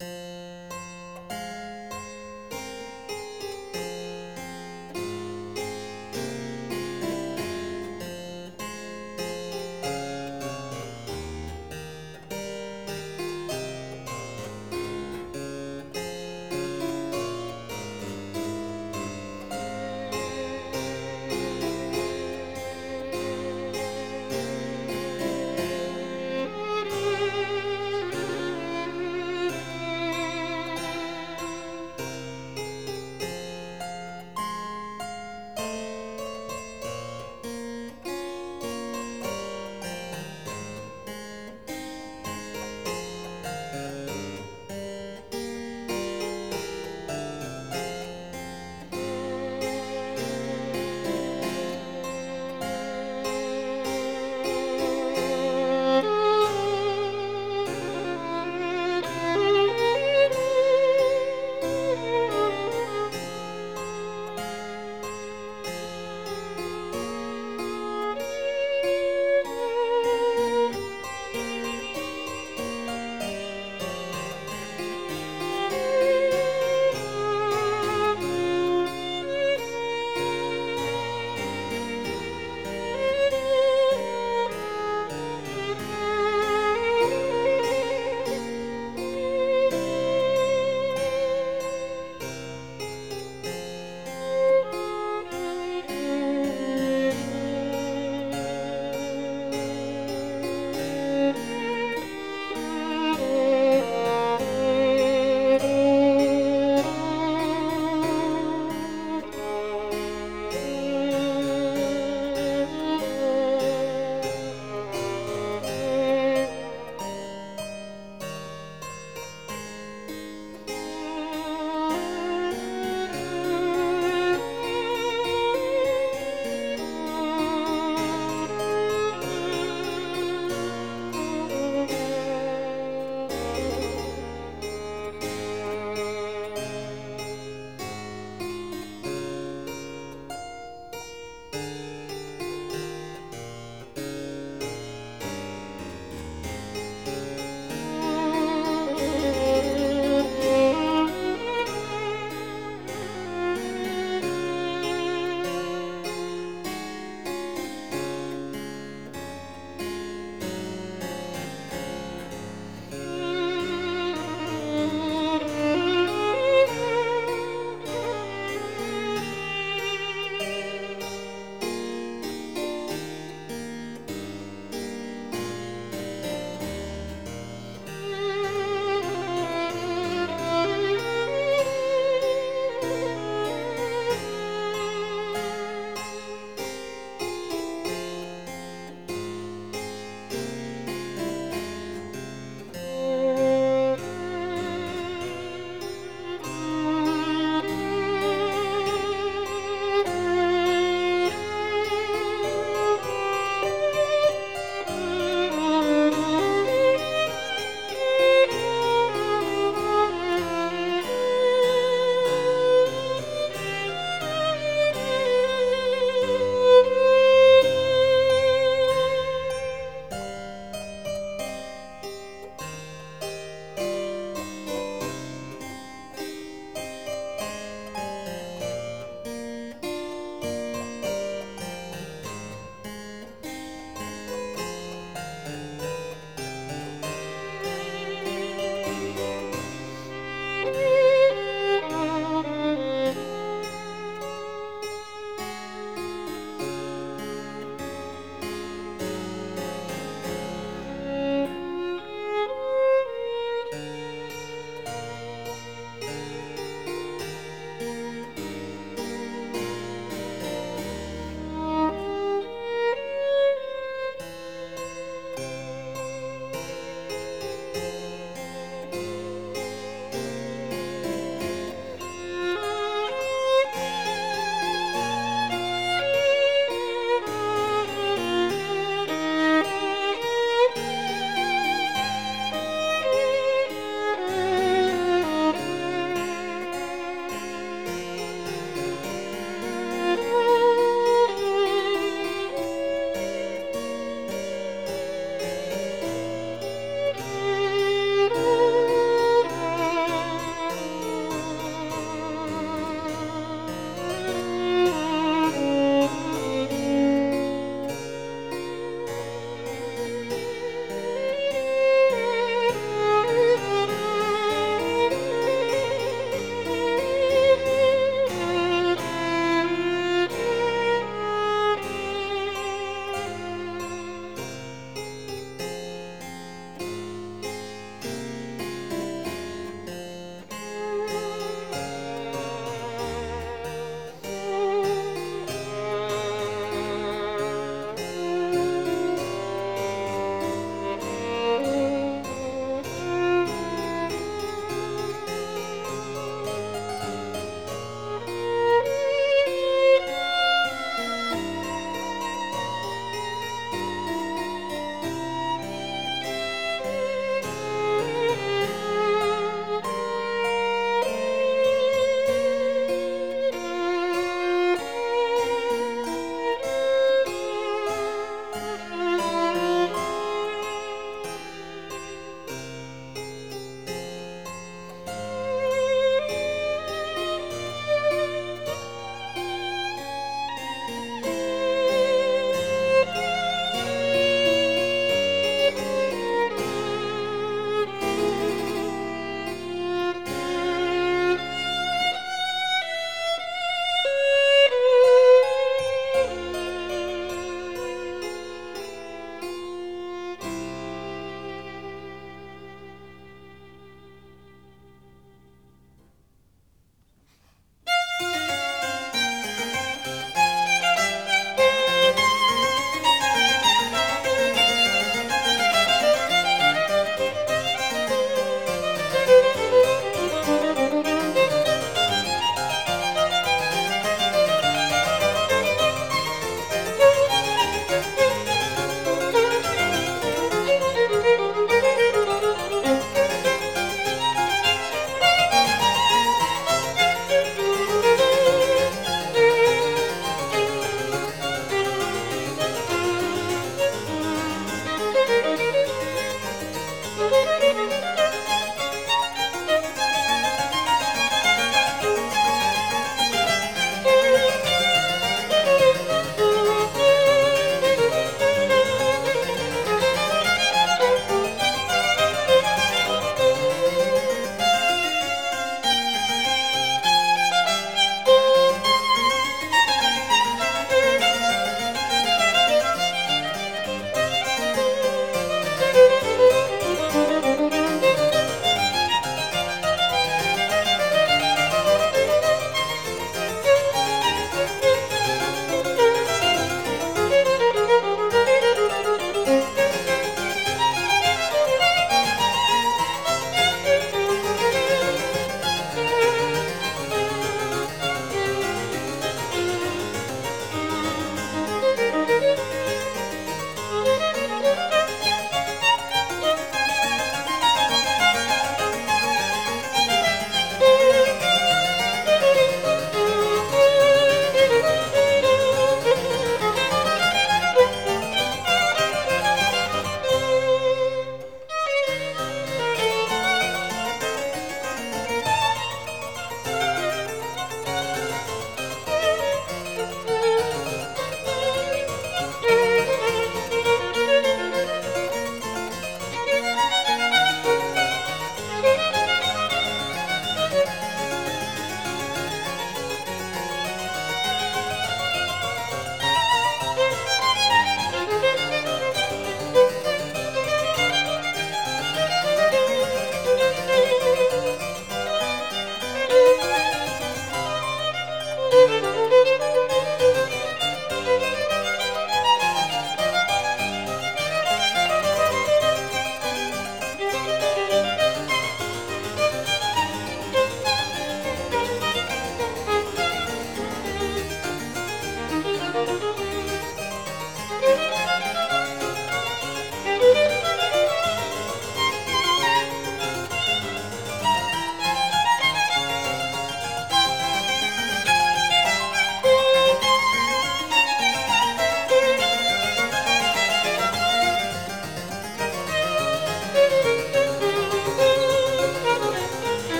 Bye.